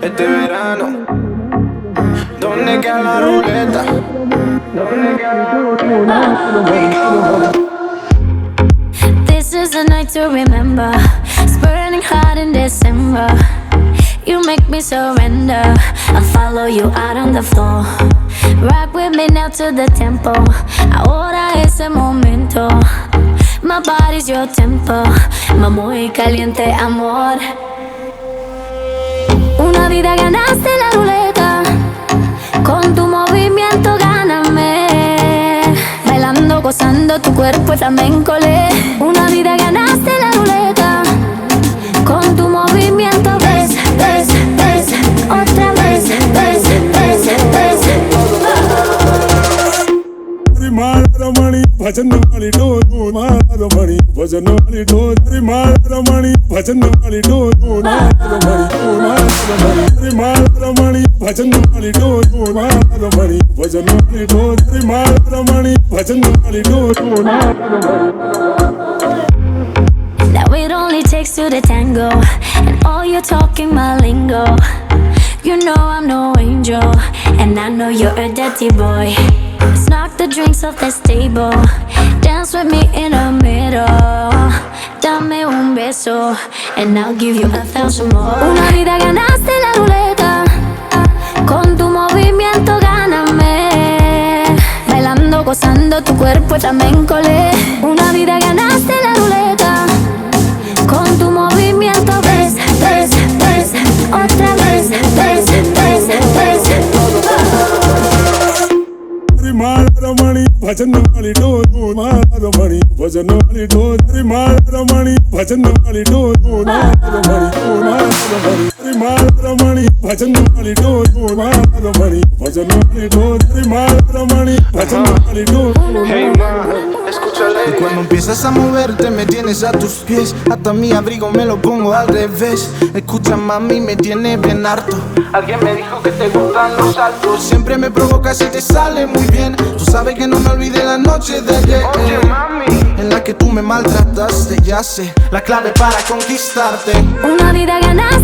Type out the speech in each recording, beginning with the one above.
Este verano, ¿dónde queda la ruleta? ¿Dónde queda This is a night to remember. It's burning hot in December. You make me surrender. I follow you out on the floor. Rock with me now to the tempo. Ahora es el momento. My body's your tempo. Mamá muy caliente amor. ganaste la ruleta. Con tu movimiento gáname. Bailando, gozando, tu cuerpo es flamenco. મારા રમણી Now it only takes two to tango, and all you're talking my lingo. You know I'm no angel, and I know you're a dirty boy. Let's knock the drinks off the table. Dance with me in the middle. Dame un beso, and I'll give you a thousand more. Una vida ganaste la ruleta. Con tu movimiento gáname. Bailando, gozando, tu cuerpo también colé. Una vida ભજન વાળી ડોરું મારા રમણી ભજન વાળી ડોરી મારા રમણી ભજન વાળી ડોરું મારા રમણી Hey escúchale. Y cuando empiezas a moverte me tienes a tus pies Hasta mi abrigo me lo pongo al revés Escucha mami, me tiene bien harto Alguien me dijo que te gustan los saltos Siempre me provocas y te sale muy bien Tú sabes que no me olvidé la noche de ayer Oye mami en la que tú me maltrataste, ya sé, la clave para conquistarte. Una vida ganaste.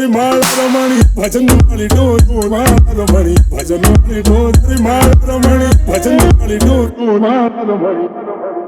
Dhori માળા રમણી ભજન વાળી ઢોર માળા રમણી ભજન વાળી ઢોર માળા રમણી ભજન વાળી ઢોર માળા રમણી